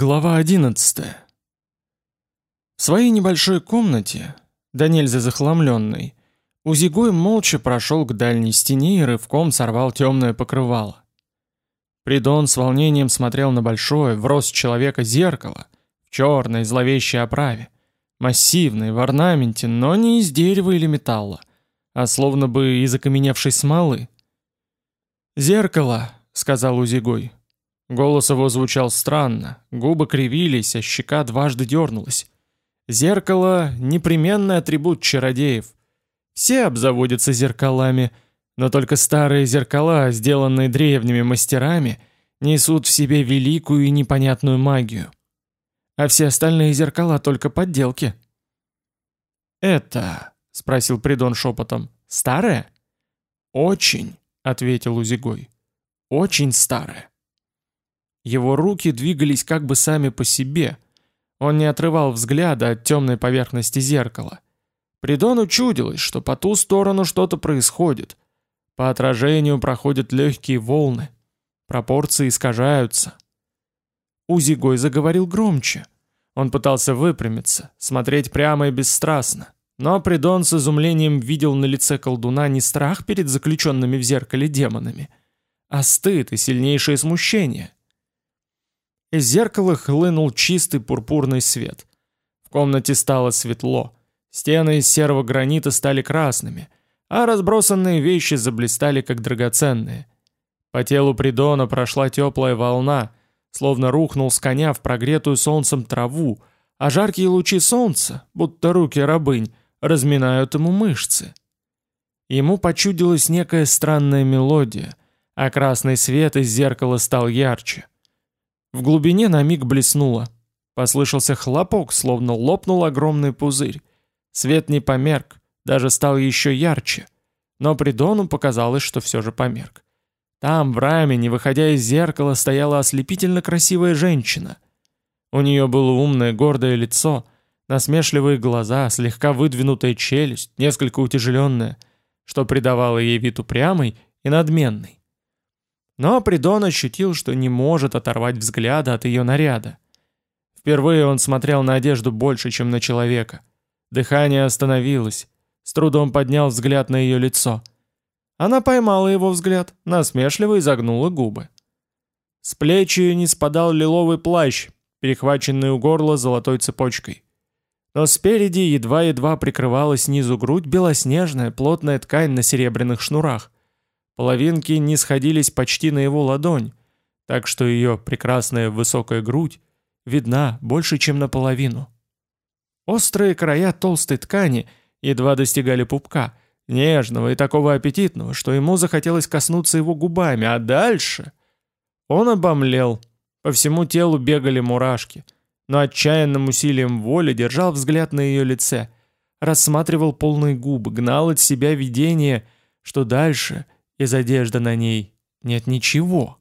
Глава 11 В своей небольшой комнате, да нельзя захламленной, Узигой молча прошел к дальней стене и рывком сорвал темное покрывало. Придон с волнением смотрел на большое, в рост человека зеркало, в черной зловещей оправе, массивной, в орнаменте, но не из дерева или металла, а словно бы из окаменевшей смолы. «Зеркало», — сказал Узигой, Голос его звучал странно, губы кривились, а щека дважды дернулась. Зеркало — непременный атрибут чародеев. Все обзаводятся зеркалами, но только старые зеркала, сделанные древними мастерами, несут в себе великую и непонятную магию. А все остальные зеркала только подделки. «Это...» — спросил Придон шепотом. «Старое?» «Очень», — ответил Узигой. «Очень старое». Его руки двигались как бы сами по себе. Он не отрывал взгляда от темной поверхности зеркала. Придону чудилось, что по ту сторону что-то происходит. По отражению проходят легкие волны. Пропорции искажаются. Узигой заговорил громче. Он пытался выпрямиться, смотреть прямо и бесстрастно. Но Придон с изумлением видел на лице колдуна не страх перед заключенными в зеркале демонами, а стыд и сильнейшее смущение. Из зеркала хлынул чистый пурпурный свет. В комнате стало светло. Стены из серого гранита стали красными, а разбросанные вещи заблистали как драгоценные. По телу Придона прошла теплая волна, словно рухнул с коня в прогретую солнцем траву, а жаркие лучи солнца, будто руки рабынь, разминают ему мышцы. Ему почудилась некая странная мелодия, а красный свет из зеркала стал ярче. В глубине на миг блеснуло. Послышался хлопок, словно лопнул огромный пузырь. Свет не померк, даже стал еще ярче. Но Придону показалось, что все же померк. Там, в раме, не выходя из зеркала, стояла ослепительно красивая женщина. У нее было умное, гордое лицо, насмешливые глаза, слегка выдвинутая челюсть, несколько утяжеленная, что придавало ей вид упрямый и надменный. Но Придон ощутил, что не может оторвать взгляда от ее наряда. Впервые он смотрел на одежду больше, чем на человека. Дыхание остановилось. С трудом поднял взгляд на ее лицо. Она поймала его взгляд, насмешливо изогнула губы. С плеч не спадал лиловый плащ, перехваченный у горла золотой цепочкой. Но спереди едва-едва прикрывала снизу грудь белоснежная плотная ткань на серебряных шнурах. Половинки не сходились почти на его ладонь, так что ее прекрасная высокая грудь видна больше, чем наполовину. Острые края толстой ткани едва достигали пупка, нежного и такого аппетитного, что ему захотелось коснуться его губами, а дальше... Он обомлел. По всему телу бегали мурашки, но отчаянным усилием воли держал взгляд на ее лице, рассматривал полные губы, гнал от себя видение, что дальше — из одежды на ней нет ничего.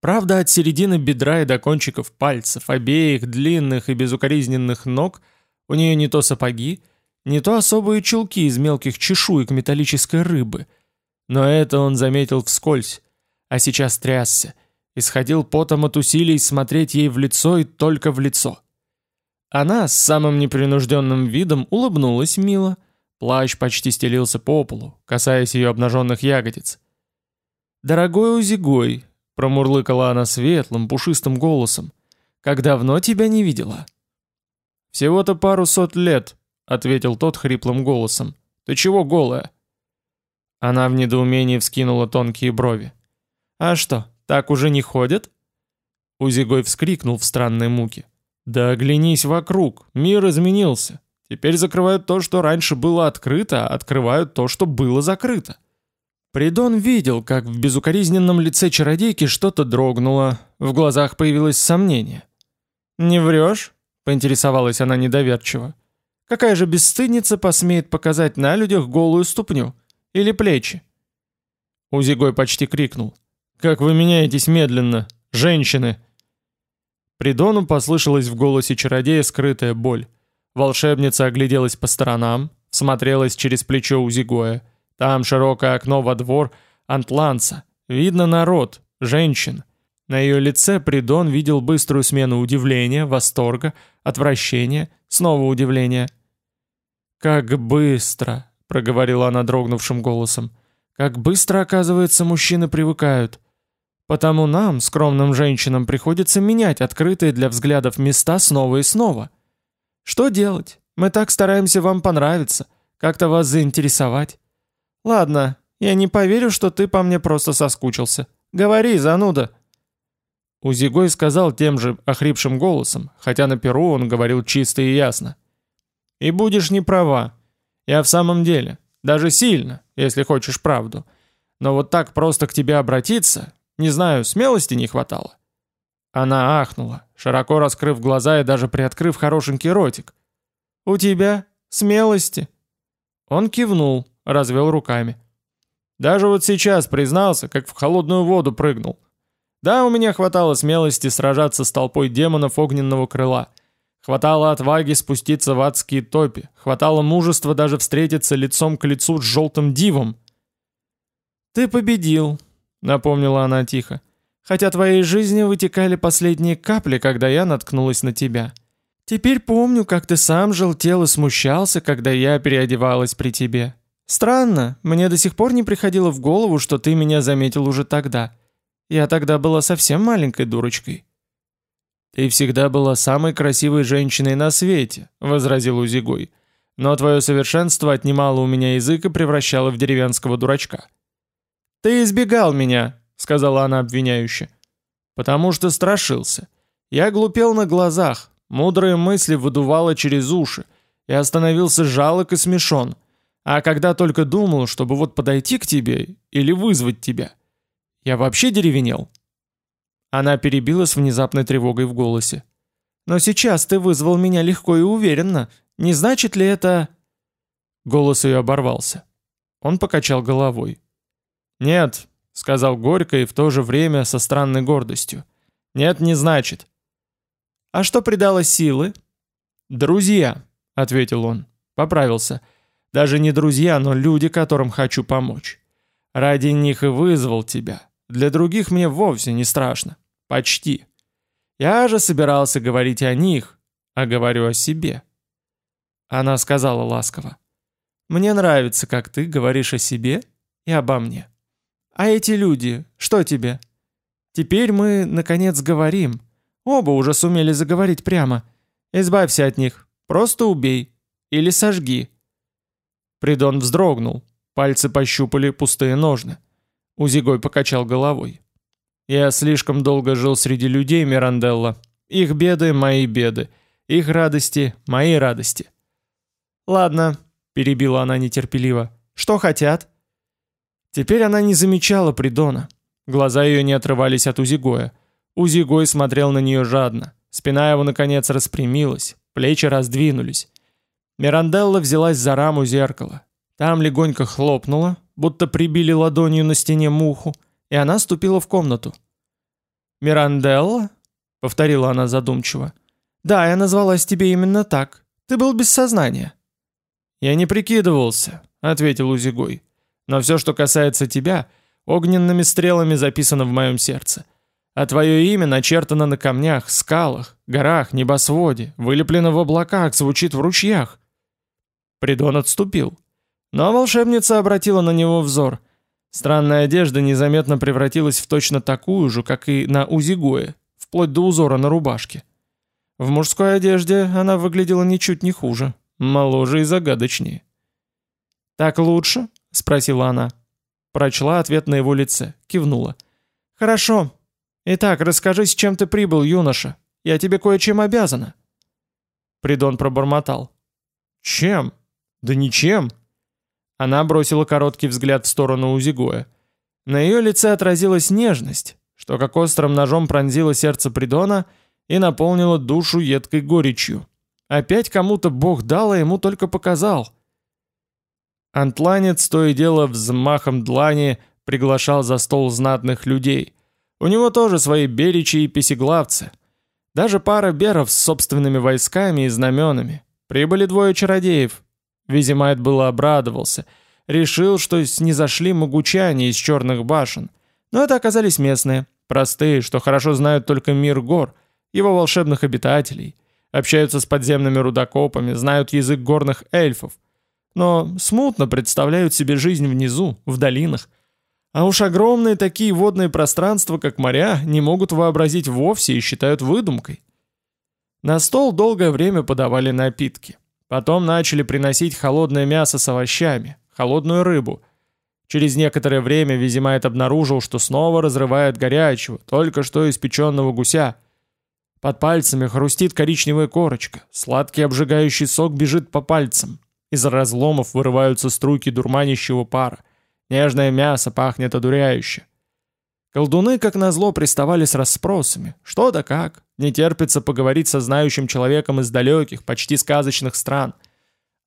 Правда, от середины бедра и до кончиков пальцев, обеих длинных и безукоризненных ног, у нее не то сапоги, не то особые чулки из мелких чешуек металлической рыбы. Но это он заметил вскользь, а сейчас трясся, исходил потом от усилий смотреть ей в лицо и только в лицо. Она с самым непринужденным видом улыбнулась мило, Плащ почти стелился по полу, касаясь ее обнаженных ягодиц. «Дорогой Узигой», — промурлыкала она светлым, пушистым голосом, — «как давно тебя не видела?» «Всего-то пару сот лет», — ответил тот хриплым голосом. «Ты чего голая?» Она в недоумении вскинула тонкие брови. «А что, так уже не ходят?» Узигой вскрикнул в странной муке. «Да оглянись вокруг, мир изменился. Теперь закрывают то, что раньше было открыто, открывают то, что было закрыто. Придон видел, как в безукоризненном лице чародейки что-то дрогнуло, в глазах появилось сомнение. «Не врешь?» — поинтересовалась она недоверчиво. «Какая же бесстыдница посмеет показать на людях голую ступню? Или плечи?» Узигой почти крикнул. «Как вы меняетесь медленно, женщины!» Придону послышалась в голосе чародея скрытая боль. Волшебница огляделась по сторонам, смотрелась через плечо Узигоя. Там широкое окно во двор Антланца. Видно народ, женщин. На ее лице Придон видел быструю смену удивления, восторга, отвращения, снова удивления. «Как быстро!» — проговорила она дрогнувшим голосом. «Как быстро, оказывается, мужчины привыкают. Потому нам, скромным женщинам, приходится менять открытые для взглядов места снова и снова. Что делать? Мы так стараемся вам понравиться, как-то вас заинтересовать. Ладно, я не поверю, что ты по мне просто соскучился. Говори, зануда!» Узигой сказал тем же охрипшим голосом, хотя на перу он говорил чисто и ясно. «И будешь не права. Я в самом деле, даже сильно, если хочешь правду. Но вот так просто к тебе обратиться, не знаю, смелости не хватало». Она ахнула, широко раскрыв глаза и даже приоткрыв хорошенький ротик. «У тебя? Смелости?» Он кивнул, развел руками. «Даже вот сейчас признался, как в холодную воду прыгнул. Да, у меня хватало смелости сражаться с толпой демонов огненного крыла. Хватало отваги спуститься в адские топи. Хватало мужества даже встретиться лицом к лицу с желтым дивом. «Ты победил», — напомнила она тихо. «Хотя твоей жизни вытекали последние капли, когда я наткнулась на тебя. Теперь помню, как ты сам желтел и смущался, когда я переодевалась при тебе. Странно, мне до сих пор не приходило в голову, что ты меня заметил уже тогда». Я тогда была совсем маленькой дурочкой». «Ты всегда была самой красивой женщиной на свете», — возразил Узигой. «Но твое совершенство отнимало у меня язык и превращало в деревенского дурачка». «Ты избегал меня», — сказала она обвиняюще. «Потому что страшился. Я глупел на глазах, мудрые мысли выдувало через уши. Я становился жалок и смешон. А когда только думал, чтобы вот подойти к тебе или вызвать тебя — я вообще деревенел?» Она перебила с внезапной тревогой в голосе. «Но сейчас ты вызвал меня легко и уверенно. Не значит ли это...» Голос ее оборвался. Он покачал головой. «Нет», — сказал горько и в то же время со странной гордостью. «Нет, не значит». «А что придало силы?» «Друзья», — ответил он. Поправился. «Даже не друзья, но люди, которым хочу помочь. Ради них и вызвал тебя. Для других мне вовсе не страшно. Почти. Я же собирался говорить о них, а говорю о себе. Она сказала ласково. Мне нравится, как ты говоришь о себе и обо мне. А эти люди, что тебе? Теперь мы, наконец, говорим. Оба уже сумели заговорить прямо. Избавься от них. Просто убей. Или сожги. Придон вздрогнул. Пальцы пощупали пустые ножны. Узигой покачал головой. «Я слишком долго жил среди людей, Миранделла. Их беды — мои беды. Их радости — мои радости». «Ладно», — перебила она нетерпеливо. «Что хотят?» Теперь она не замечала Придона. Глаза ее не отрывались от Узигоя. Узигой смотрел на нее жадно. Спина его, наконец, распрямилась, плечи раздвинулись. Миранделла взялась за раму зеркала. Там легонько хлопнула, будто прибили ладонью на стене муху, и она ступила в комнату. «Миранделла?» — повторила она задумчиво. «Да, я назвалась тебе именно так. Ты был без сознания». «Я не прикидывался», — ответил Узигой. «Но все, что касается тебя, огненными стрелами записано в моем сердце. А твое имя начертано на камнях, скалах, горах, небосводе, вылеплено в облаках, звучит в ручьях». Придон отступил. Но волшебница обратила на него взор. Странная одежда незаметно превратилась в точно такую же, как и на Узигое, вплоть до узора на рубашке. В мужской одежде она выглядела ничуть не хуже, моложе и загадочнее. «Так лучше?» — спросила она. Прочла ответ на его лице, кивнула. «Хорошо. Итак, расскажи, с чем ты прибыл, юноша. Я тебе кое-чем обязана». Придон пробормотал. «Чем? Да ничем. Она бросила короткий взгляд в сторону Узигоя. На ее лице отразилась нежность, что как острым ножом пронзило сердце Придона и наполнило душу едкой горечью. Опять кому-то Бог дал, а ему только показал. Антланец то и дело взмахом длани приглашал за стол знатных людей. У него тоже свои беричи и песеглавцы. Даже пара беров с собственными войсками и знаменами. Прибыли двое чародеев, Визимайт было обрадовался. Решил, что снизошли могучане из черных башен. Но это оказались местные. простые, что хорошо знают только мир гор, его волшебных обитателей, общаются с подземными рудокопами, знают язык горных эльфов, но смутно представляют себе жизнь внизу, в долинах. А уж огромные такие водные пространства, как моря, не могут вообразить вовсе и считают выдумкой. На стол долгое время подавали напитки. Потом начали приносить холодное мясо с овощами, холодную рыбу. Через некоторое время Визимайт обнаружил, что снова разрывает горячего, только что испеченного гуся. Под пальцами хрустит коричневая корочка, сладкий обжигающий сок бежит по пальцам. Из разломов вырываются струйки дурманящего пара. Нежное мясо пахнет одуряюще. Колдуны, как назло, приставали с расспросами. Что да как? Не терпится поговорить со знающим человеком из далеких, почти сказочных стран.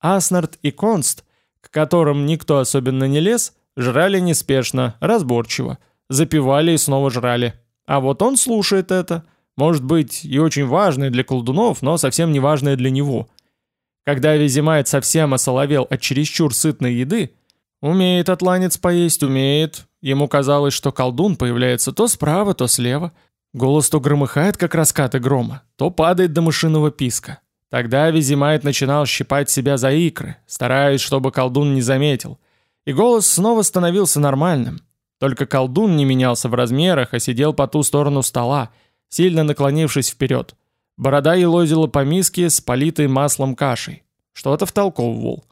Аснард и Конст, к которым никто особенно не лез, жрали неспешно, разборчиво. Запивали и снова жрали. А вот он слушает это. Может быть, и очень важное для колдунов, но совсем не важное для него. Когда Визимайт совсем осоловел от чересчур сытной еды, умеет атланец поесть, умеет, Ему казалось, что колдун появляется то справа, то слева. Голос то громыхает, как раскаты грома, то падает до мышиного писка. Тогда Визимайт начинал щипать себя за икры, стараясь, чтобы колдун не заметил. И голос снова становился нормальным. Только колдун не менялся в размерах, а сидел по ту сторону стола, сильно наклонившись вперед. Борода елозила по миске с политой маслом кашей. Что-то втолковывал.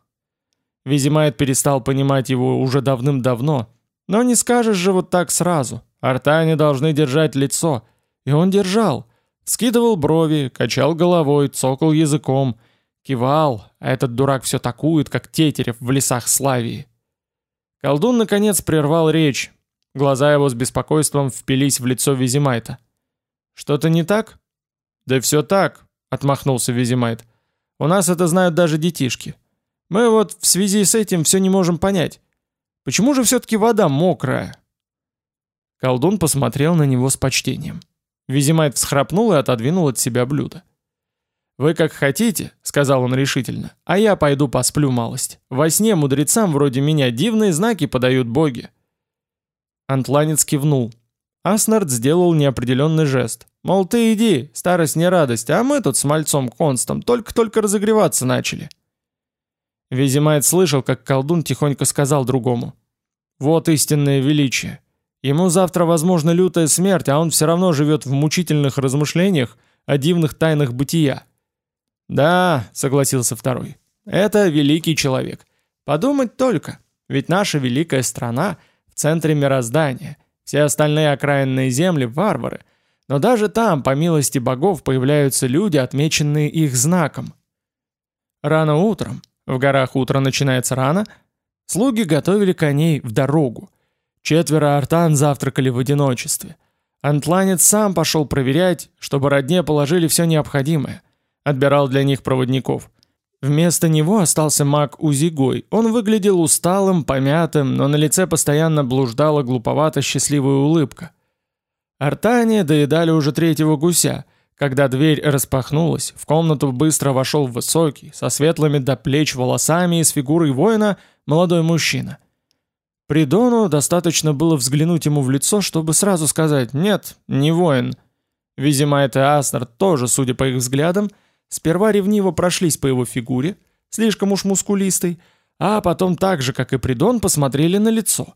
Визимайт перестал понимать его уже давным-давно, но не скажешь же вот так сразу. Артане должны держать лицо. И он держал. Скидывал брови, качал головой, цокал языком, кивал, а этот дурак все такует, как тетерев в лесах Славии. Колдун, наконец, прервал речь. Глаза его с беспокойством впились в лицо Визимайта. «Что-то не так?» «Да все так», — отмахнулся Визимайт. «У нас это знают даже детишки. Мы вот в связи с этим все не можем понять. Почему же все-таки вода мокрая?» Колдун посмотрел на него с почтением. Визимайт всхрапнул и отодвинул от себя блюдо. «Вы как хотите», — сказал он решительно, — «а я пойду посплю малость. Во сне мудрецам вроде меня дивные знаки подают боги». Антланец кивнул. Аснард сделал неопределенный жест. Мол, ты иди, старость не радость, а мы тут с мальцом Констом только-только разогреваться начали. Визимайт слышал, как колдун тихонько сказал другому. «Вот истинное величие. Ему завтра, возможно, лютая смерть, а он все равно живет в мучительных размышлениях о дивных тайнах бытия». «Да», — согласился второй, — «это великий человек. Подумать только, ведь наша великая страна в центре мироздания, все остальные окраинные земли — варвары, но даже там, по милости богов, появляются люди, отмеченные их знаком. Рано утром, в горах утро начинается рано. Слуги готовили коней в дорогу. Четверо артан завтракали в одиночестве. Антланец сам пошел проверять, чтобы родне положили все необходимое. Отбирал для них проводников. Вместо него остался маг Узигой. Он выглядел усталым, помятым, но на лице постоянно блуждала глуповато счастливая улыбка. Артане доедали уже третьего гуся — когда дверь распахнулась, в комнату быстро вошел высокий, со светлыми до плеч волосами и с фигурой воина, молодой мужчина. Придону достаточно было взглянуть ему в лицо, чтобы сразу сказать «нет, не воин». Визимайт и Аснар тоже, судя по их взглядам, сперва ревниво прошлись по его фигуре, слишком уж мускулистой, а потом так же, как и Придон, посмотрели на лицо.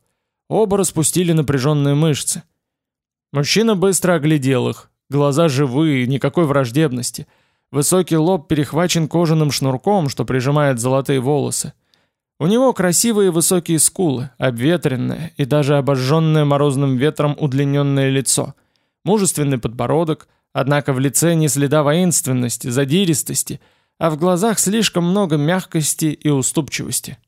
Оба распустили напряженные мышцы. Мужчина быстро оглядел их, Глаза живые, никакой враждебности. Высокий лоб перехвачен кожаным шнурком, что прижимает золотые волосы. У него красивые высокие скулы, обветренное и даже обожженное морозным ветром удлиненное лицо. Мужественный подбородок, однако в лице не следа воинственности, задиристости, а в глазах слишком много мягкости и уступчивости.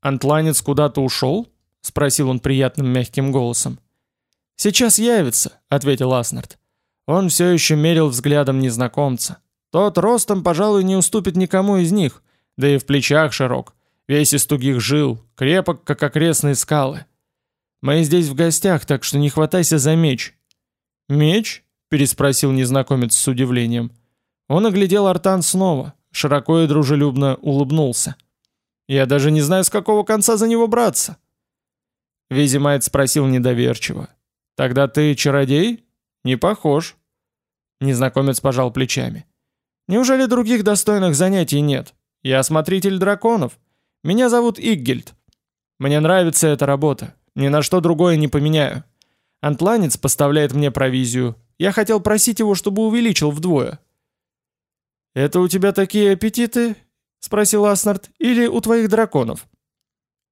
«Антланец куда-то ушел?» — спросил он приятным мягким голосом. «Сейчас явится», — ответил Аснард. Он все еще мерил взглядом незнакомца. Тот ростом, пожалуй, не уступит никому из них, да и в плечах широк, весь из тугих жил, крепок, как окрестные скалы. Мы здесь в гостях, так что не хватайся за меч». «Меч?» — переспросил незнакомец с удивлением. Он оглядел Артан снова, широко и дружелюбно улыбнулся. «Я даже не знаю, с какого конца за него браться». Визимайт спросил недоверчиво. Тогда ты чародей? Не похож. Незнакомец пожал плечами. Неужели других достойных занятий нет? Я смотритель драконов. Меня зовут Иггельд. Мне нравится эта работа. Ни на что другое не поменяю. Антланец поставляет мне провизию. Я хотел просить его, чтобы увеличил вдвое. «Это у тебя такие аппетиты?» — спросил Аснард. «Или у твоих драконов?»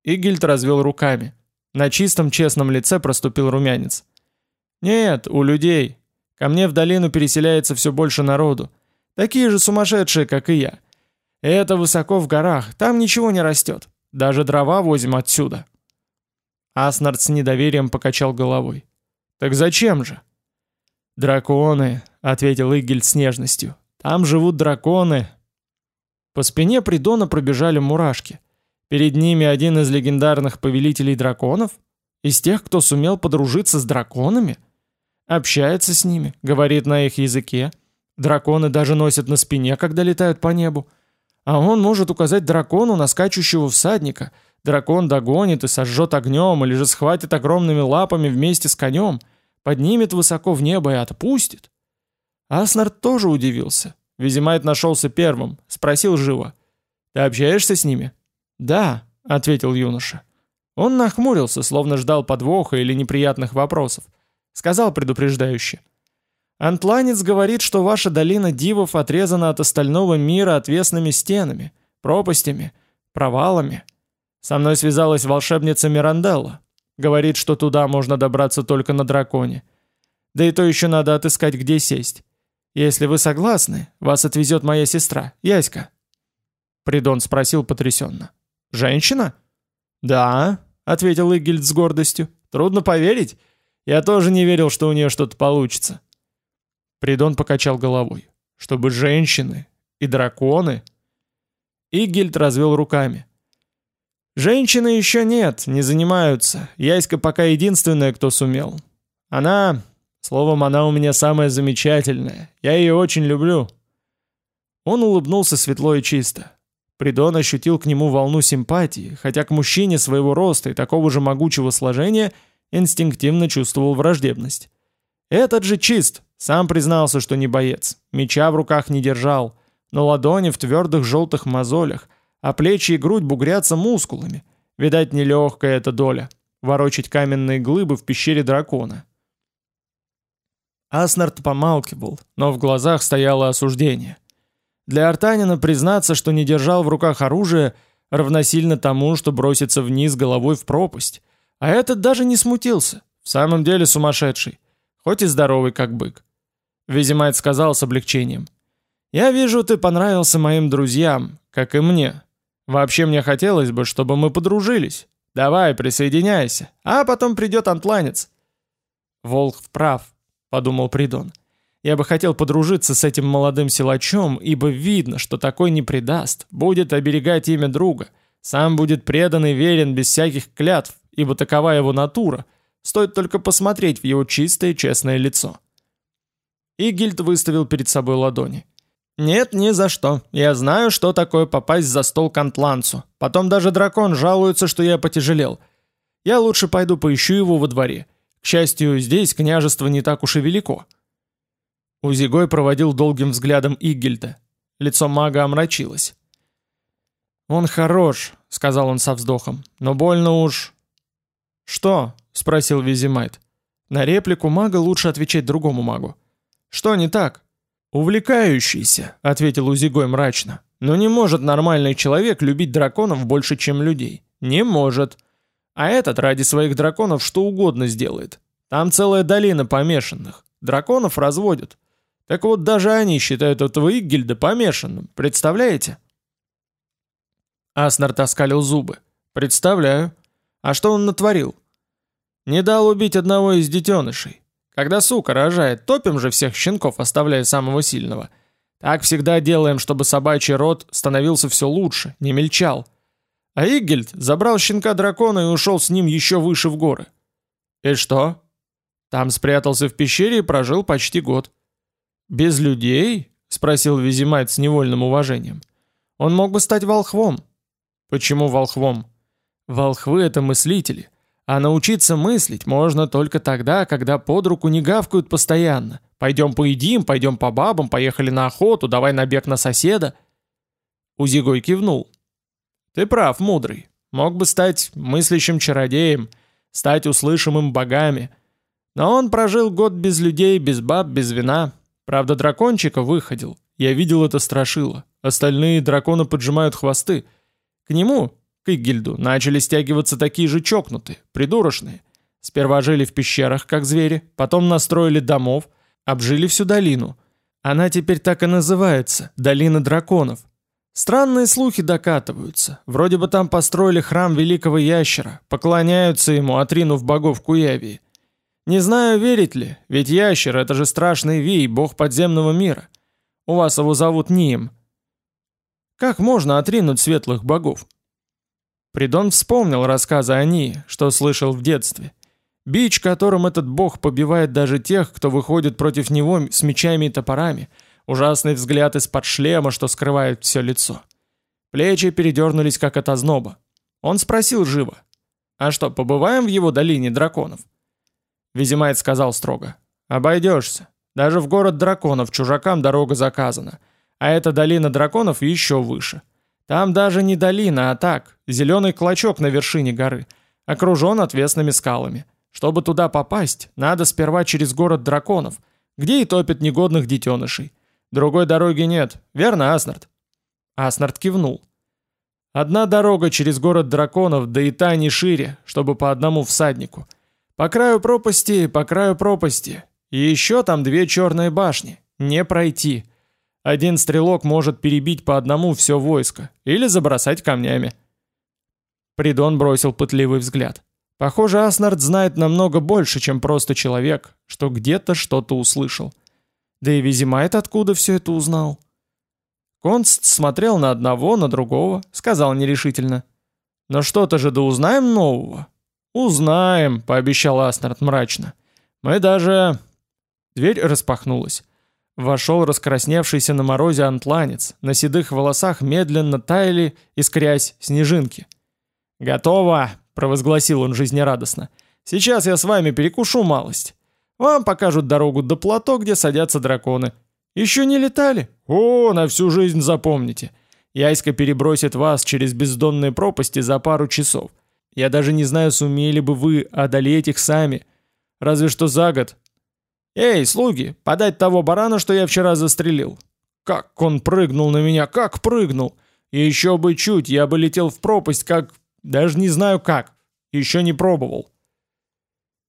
Игельд развел руками. На чистом честном лице проступил румянец. «Нет, у людей. Ко мне в долину переселяется все больше народу. Такие же сумасшедшие, как и я. Это высоко в горах, там ничего не растет. Даже дрова возим отсюда». Аснард с недоверием покачал головой. «Так зачем же?» «Драконы», — ответил Игельд с нежностью. «Там живут драконы». По спине Придона пробежали мурашки. Перед ними один из легендарных повелителей драконов? Из тех, кто сумел подружиться с драконами? Общается с ними, говорит на их языке. Драконы даже носят на спине, когда летают по небу. А он может указать дракону на скачущего всадника. Дракон догонит и сожжет огнем, или же схватит огромными лапами вместе с конем, поднимет высоко в небо и отпустит. Аснард тоже удивился. Визимайт нашелся первым, спросил живо. «Ты общаешься с ними?» «Да», — ответил юноша. Он нахмурился, словно ждал подвоха или неприятных вопросов. Сказал предупреждающе. «Антланец говорит, что ваша долина дивов отрезана от остального мира отвесными стенами, пропастями, провалами. Со мной связалась волшебница Миранделла. Говорит, что туда можно добраться только на драконе. Да и то еще надо отыскать, где сесть. Если вы согласны, вас отвезет моя сестра, Яська». Придон спросил потрясенно. «Женщина?» «Да», — ответил Игельд с гордостью. «Трудно поверить. Я тоже не верил, что у нее что-то получится». Придон покачал головой. «Чтобы женщины и драконы...» Игельд развел руками. «Женщины еще нет, не занимаются. Яська пока единственная, кто сумел. Она... Словом, она у меня самая замечательная. Я ее очень люблю». Он улыбнулся светло и чисто. Придон ощутил к нему волну симпатии, хотя к мужчине своего роста и такого же могучего сложения инстинктивно чувствовал враждебность. Этот же чист, сам признался, что не боец, меча в руках не держал, но ладони в твердых желтых мозолях, а плечи и грудь бугрятся мускулами. Видать, нелегкая эта доля — ворочить каменные глыбы в пещере дракона. Аснард помалкивал, но в глазах стояло осуждение — для Артанина признаться, что не держал в руках оружие, равносильно тому, что броситься вниз головой в пропасть. А этот даже не смутился. В самом деле сумасшедший. Хоть и здоровый, как бык. Визимайт сказал с облегчением. «Я вижу, ты понравился моим друзьям, как и мне. Вообще мне хотелось бы, чтобы мы подружились. Давай, присоединяйся, а потом придет антланец». «Волк прав», — подумал Придон. Я бы хотел подружиться с этим молодым силачом, ибо видно, что такой не предаст, будет оберегать имя друга, сам будет предан и верен без всяких клятв, ибо такова его натура. Стоит только посмотреть в его чистое честное лицо. Игильд выставил перед собой ладони. «Нет, ни за что. Я знаю, что такое попасть за стол к антланцу. Потом даже дракон жалуется, что я потяжелел. Я лучше пойду поищу его во дворе. К счастью, здесь княжество не так уж и велико». Узигой проводил долгим взглядом Игельда. Лицо мага омрачилось. «Он хорош», — сказал он со вздохом, — «но больно уж...» «Что?» — спросил Визимайт. На реплику мага лучше отвечать другому магу. «Что не так?» «Увлекающийся», — ответил Узигой мрачно. «Но не может нормальный человек любить драконов больше, чем людей. Не может. А этот ради своих драконов что угодно сделает. Там целая долина помешанных. Драконов разводят. Так вот, даже они считают этого Иггельда помешанным, представляете? Аснард оскалил зубы. Представляю. А что он натворил? Не дал убить одного из детенышей. Когда сука рожает, топим же всех щенков, оставляя самого сильного. Так всегда делаем, чтобы собачий род становился все лучше, не мельчал. А Игельд забрал щенка дракона и ушел с ним еще выше в горы. И что? Там спрятался в пещере и прожил почти год. «Без людей?» — спросил Визимайт с невольным уважением. «Он мог бы стать волхвом». «Почему волхвом?» «Волхвы — это мыслители, А научиться мыслить можно только тогда, когда под руку не гавкают постоянно. Пойдем поедим, пойдем по бабам, поехали на охоту, давай набег на соседа. Узигой кивнул. Ты прав, мудрый. Мог бы стать мыслящим чародеем, стать услышимым богами. Но он прожил год без людей, без баб, без вина. Правда, дракончика выходил. Я видел это страшило. Остальные драконы поджимают хвосты. К нему, к Игильду, начали стягиваться такие же чокнутые, придурочные. Сперва жили в пещерах, как звери, потом настроили домов, обжили всю долину. Она теперь так и называется – Долина драконов. Странные слухи докатываются. Вроде бы там построили храм великого ящера, поклоняются ему, отринув богов Куявии. Не знаю, верить ли, ведь ящер — это же страшный вий, бог подземного мира. У вас его зовут Нием. Как можно отринуть светлых богов? Придон вспомнил рассказы о Нии, что слышал в детстве. Бич, которым этот бог побивает даже тех, кто выходит против него с мечами и топорами — ужасный взгляд из-под шлема, что скрывает все лицо. Плечи передернулись, как от озноба. Он спросил живо. «А что, побываем в его долине драконов?» Визимайт сказал строго. «Обойдешься. Даже в город драконов чужакам дорога заказана. А эта долина драконов еще выше. Там даже не долина, а так, зеленый клочок на вершине горы, окружен отвесными скалами. Чтобы туда попасть, надо сперва через город драконов, где и топят негодных детенышей. Другой дороги нет, верно, Аснард?» Аснард кивнул. «Одна дорога через город драконов, да и та не шире, чтобы по одному всаднику. По краю пропасти, по краю пропасти. И еще там две черные башни. Не пройти. Один стрелок может перебить по одному все войско или забросать камнями». Придон бросил пытливый взгляд. Похоже, Аснард знает намного больше, чем просто человек, что где-то что-то услышал. Да и Визимайт откуда все это узнал? Конст смотрел на одного, на другого, сказал нерешительно. «Но что-то же да узнаем нового?» «Узнаем», — пообещал Аснард мрачно. «Мы даже...» Дверь распахнулась. Вошел раскрасневшийся на морозе антланец. На седых волосах медленно таяли, искрясь, снежинки. «Готово!» — провозгласил он жизнерадостно. «Сейчас я с вами перекушу малость. Вам покажут дорогу до плато, где садятся драконы. Еще не летали? О, на всю жизнь запомните. Яйска перебросит вас через бездонные пропасти за пару часов. Я даже не знаю, сумели бы вы одолеть их сами. Разве что за год. Эй, слуги, подать того барана, что я вчера застрелил. Как он прыгнул на меня, как прыгнул. И еще бы чуть, я бы летел в пропасть, как... Даже не знаю как. Еще не пробовал.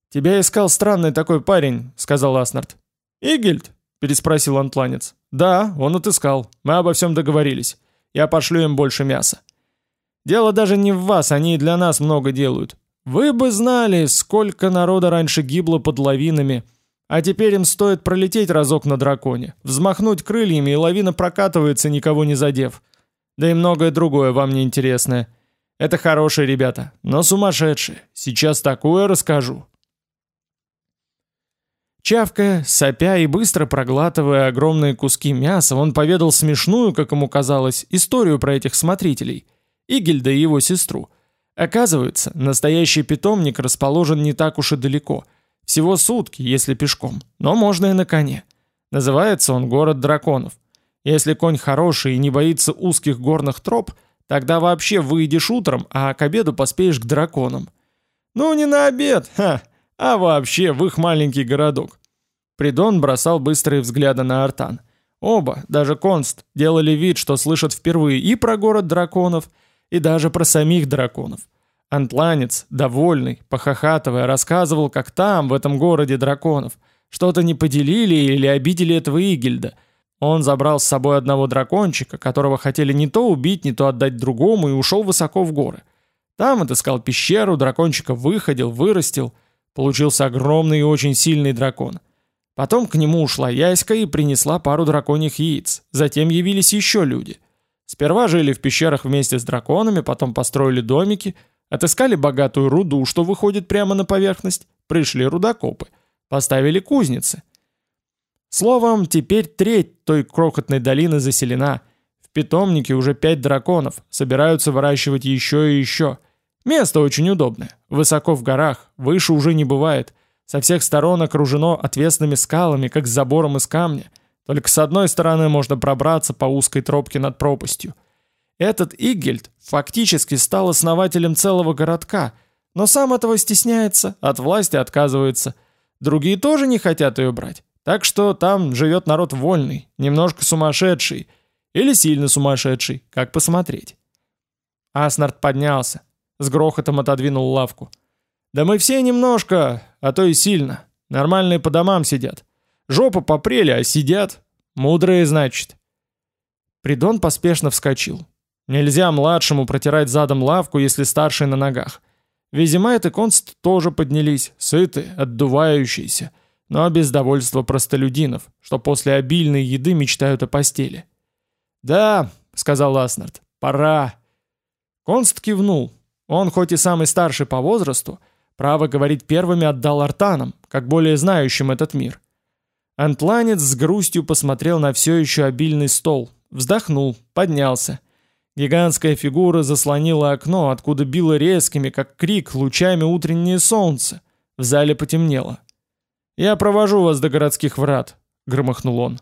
«Тебя искал странный такой парень», — сказал Аснард. «Игельд?» — переспросил антланец. «Да, он отыскал. Мы обо всем договорились. Я пошлю им больше мяса». «Дело даже не в вас, они и для нас много делают. Вы бы знали, сколько народа раньше гибло под лавинами, а теперь им стоит пролететь разок на драконе, взмахнуть крыльями, и лавина прокатывается, никого не задев. Да и многое другое вам не интересное. Это хорошие ребята, но сумасшедшие. Сейчас такое расскажу». Чавкая, сопя и быстро проглатывая огромные куски мяса, он поведал смешную, как ему казалось, историю про этих смотрителей, Игельда и его сестру. Оказывается, настоящий питомник расположен не так уж и далеко. Всего сутки, если пешком, но можно и на коне. Называется он «Город драконов». Если конь хороший и не боится узких горных троп, тогда вообще выйдешь утром, а к обеду поспеешь к драконам. Ну не на обед, ха, а вообще в их маленький городок. Придон бросал быстрые взгляды на Артан. Оба, даже Конст, делали вид, что слышат впервые и про город драконов, и даже про самих драконов. Антланец, довольный, похохатывая, рассказывал, как там, в этом городе драконов, что-то не поделили или обидели этого Игельда. Он забрал с собой одного дракончика, которого хотели не то убить, не то отдать другому, и ушел высоко в горы. Там отыскал пещеру, дракончика выходил, вырастил — Получился огромный и очень сильный дракон. Потом к нему ушла Яська и принесла пару драконьих яиц. Затем явились еще люди. Сперва жили в пещерах вместе с драконами, потом построили домики, отыскали богатую руду, что выходит прямо на поверхность, пришли рудокопы, поставили кузницы. Словом, теперь треть той крохотной долины заселена. В питомнике уже пять драконов, собираются выращивать еще и еще. Место очень удобное. Высоко в горах, выше уже не бывает. Со всех сторон окружено отвесными скалами, как забором из камня. Только с одной стороны можно пробраться по узкой тропке над пропастью. Этот Игельд фактически стал основателем целого городка, но сам этого стесняется, от власти отказывается. Другие тоже не хотят ее брать. Так что там живет народ вольный, немножко сумасшедший. Или сильно сумасшедший, как посмотреть. Аснард поднялся, с грохотом отодвинул лавку. «Да мы все немножко, а то и сильно. Нормальные по домам сидят. Жопа попрели, а сидят. Мудрые, значит». Придон поспешно вскочил. Нельзя младшему протирать задом лавку, если старший на ногах. Визимайт и Конст тоже поднялись, сытые, отдувающиеся, но без довольства простолюдинов, что после обильной еды мечтают о постели. «Да», — сказал Аснард, — «пора». Конст кивнул. Он, хоть и самый старший по возрасту, право говорить первыми отдал артанам, как более знающим этот мир. Антланец с грустью посмотрел на все еще обильный стол, вздохнул, поднялся. Гигантская фигура заслонила окно, откуда било резкими, как крик, лучами утреннее солнце. В зале потемнело. «Я провожу вас до городских врат», — громыхнул он.